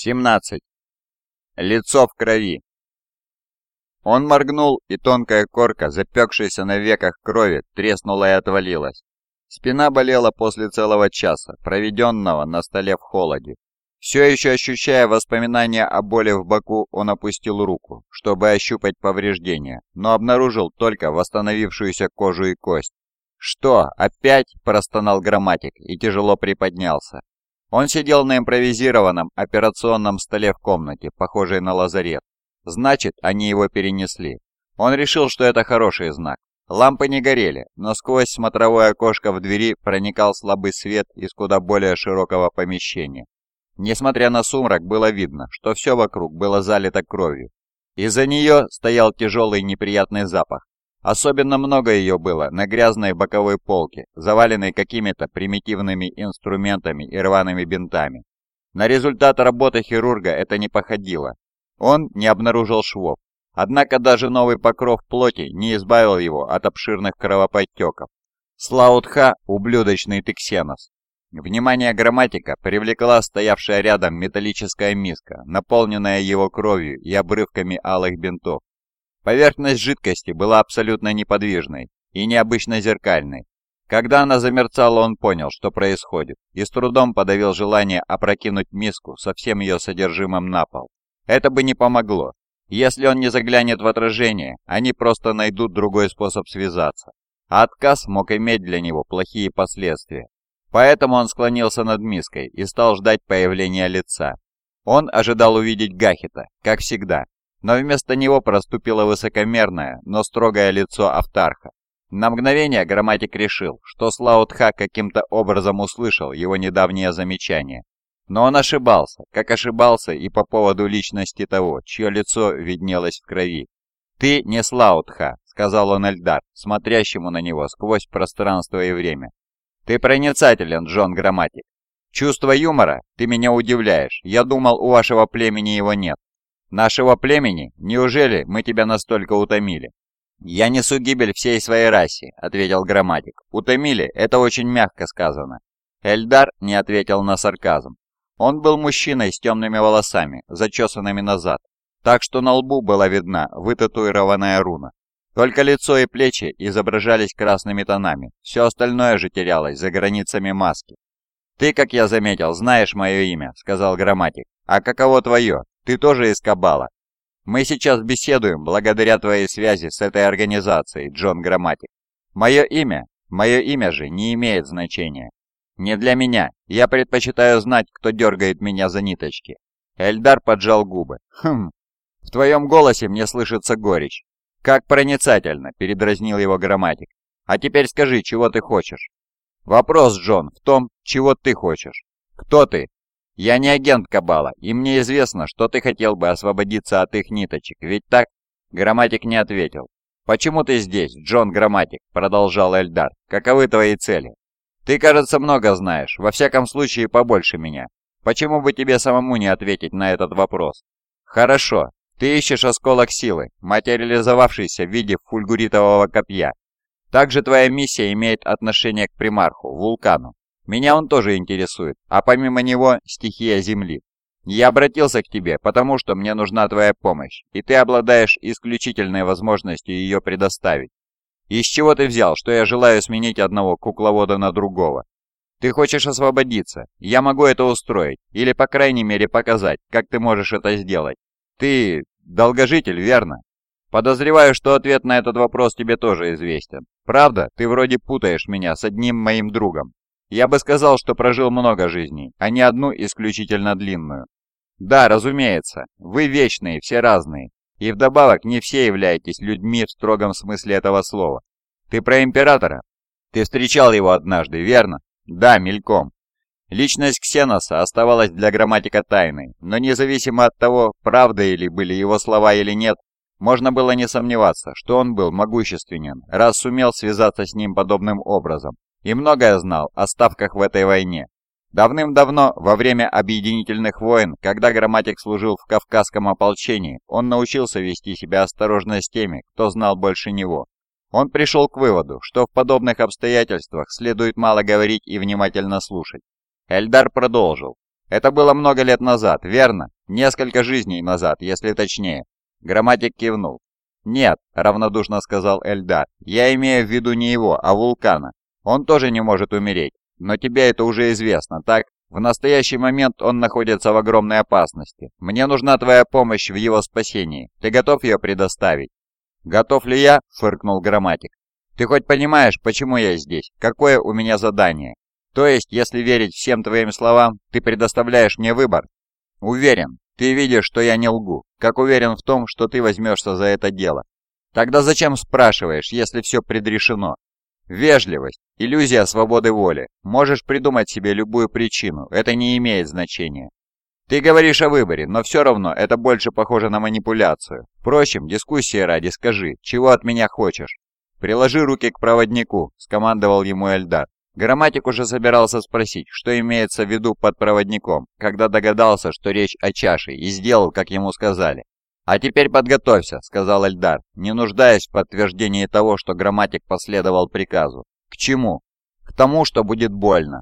17. Лицо в крови. Он моргнул, и тонкая корка, запекшаяся на веках крови, треснула и отвалилась. Спина болела после целого часа, проведенного на столе в холоде. Все еще ощущая воспоминания о боли в боку, он опустил руку, чтобы ощупать повреждения, но обнаружил только восстановившуюся кожу и кость. «Что, опять?» – простонал грамматик и тяжело приподнялся. Он сидел на импровизированном операционном столе в комнате, похожей на лазарет. Значит, они его перенесли. Он решил, что это хороший знак. Лампы не горели, но сквозь смотровое окошко в двери проникал слабый свет из куда более широкого помещения. Несмотря на сумрак, было видно, что все вокруг было залито кровью. Из-за нее стоял тяжелый неприятный запах, Особенно много ее было на грязной боковой полке, заваленной какими-то примитивными инструментами и рваными бинтами. На результат работы хирурга это не походило. Он не обнаружил швов. Однако даже новый покров плоти не избавил его от обширных кровоподтеков. Слаутха – ублюдочный тексенос. Внимание грамматика привлекла стоявшая рядом металлическая миска, наполненная его кровью и обрывками алых бинтов. Поверхность жидкости была абсолютно неподвижной и необычно зеркальной. Когда она замерцала, он понял, что происходит, и с трудом подавил желание опрокинуть миску со всем ее содержимым на пол. Это бы не помогло. Если он не заглянет в отражение, они просто найдут другой способ связаться. А отказ мог иметь для него плохие последствия. Поэтому он склонился над миской и стал ждать появления лица. Он ожидал увидеть Гахита, как всегда, но вместо него проступило высокомерное, но строгое лицо Автарха. На мгновение грамматик решил, что Слаутха каким-то образом услышал его недавнее замечание. Но он ошибался, как ошибался и по поводу личности того, чье лицо виднелось в крови. «Ты не Слаутха», — сказал он Эльдар, смотрящему на него сквозь пространство и время. «Ты проницателен, Джон Грамматик. Чувство юмора? Ты меня удивляешь. Я думал, у вашего племени его нет. Нашего племени? Неужели мы тебя настолько утомили?» «Я несу гибель всей своей расе», — ответил грамматик. «Утомили — это очень мягко сказано». Эльдар не ответил на сарказм. Он был мужчиной с темными волосами, зачесанными назад, так что на лбу была видна вытатуированная руна. Только лицо и плечи изображались красными тонами, все остальное же терялось за границами маски. «Ты, как я заметил, знаешь мое имя», — сказал грамматик. «А каково твое? Ты тоже из Кабала. Мы сейчас беседуем благодаря твоей связи с этой организацией, Джон Грамматик. Мое имя, мое имя же не имеет значения. Не для меня. Я предпочитаю знать, кто дергает меня за ниточки. Эльдар поджал губы. Хм. В твоем голосе мне слышится горечь. Как проницательно, передразнил его грамматик. А теперь скажи, чего ты хочешь? Вопрос, Джон, в том, чего ты хочешь. Кто ты? «Я не агент Кабала, и мне известно, что ты хотел бы освободиться от их ниточек, ведь так?» Грамматик не ответил. «Почему ты здесь, Джон Грамматик?» – продолжал Эльдар. «Каковы твои цели?» «Ты, кажется, много знаешь, во всяком случае побольше меня. Почему бы тебе самому не ответить на этот вопрос?» «Хорошо. Ты ищешь осколок силы, материализовавшийся в виде фульгуритового копья. Также твоя миссия имеет отношение к примарху, вулкану. Меня он тоже интересует, а помимо него стихия Земли. Я обратился к тебе, потому что мне нужна твоя помощь, и ты обладаешь исключительной возможностью ее предоставить. Из чего ты взял, что я желаю сменить одного кукловода на другого? Ты хочешь освободиться, я могу это устроить, или по крайней мере показать, как ты можешь это сделать. Ты долгожитель, верно? Подозреваю, что ответ на этот вопрос тебе тоже известен. Правда, ты вроде путаешь меня с одним моим другом. Я бы сказал, что прожил много жизней, а не одну исключительно длинную. Да, разумеется, вы вечные, все разные. И вдобавок не все являетесь людьми в строгом смысле этого слова. Ты про императора? Ты встречал его однажды, верно? Да, мельком. Личность Ксеноса оставалась для грамматика тайной, но независимо от того, правда ли были его слова или нет, можно было не сомневаться, что он был могущественен, раз сумел связаться с ним подобным образом и многое знал о ставках в этой войне. Давным-давно, во время объединительных войн, когда грамматик служил в Кавказском ополчении, он научился вести себя осторожно с теми, кто знал больше него. Он пришел к выводу, что в подобных обстоятельствах следует мало говорить и внимательно слушать. Эльдар продолжил. Это было много лет назад, верно? Несколько жизней назад, если точнее. Грамматик кивнул. «Нет», — равнодушно сказал Эльдар, — «я имею в виду не его, а вулкана. Он тоже не может умереть, но тебе это уже известно, так? В настоящий момент он находится в огромной опасности. Мне нужна твоя помощь в его спасении. Ты готов ее предоставить?» «Готов ли я?» — фыркнул грамматик. «Ты хоть понимаешь, почему я здесь? Какое у меня задание? То есть, если верить всем твоим словам, ты предоставляешь мне выбор?» «Уверен. Ты видишь, что я не лгу. Как уверен в том, что ты возьмешься за это дело. Тогда зачем спрашиваешь, если все предрешено? Вежливость, иллюзия свободы воли. Можешь придумать себе любую причину, это не имеет значения. Ты говоришь о выборе, но все равно это больше похоже на манипуляцию. Впрочем, дискуссии ради скажи, чего от меня хочешь? Приложи руки к проводнику, скомандовал ему Эльдар. Грамматик уже собирался спросить, что имеется в виду под проводником, когда догадался, что речь о чаше, и сделал, как ему сказали. «А теперь подготовься», — сказал Эльдар, не нуждаясь в подтверждении того, что грамматик последовал приказу. «К чему?» «К тому, что будет больно.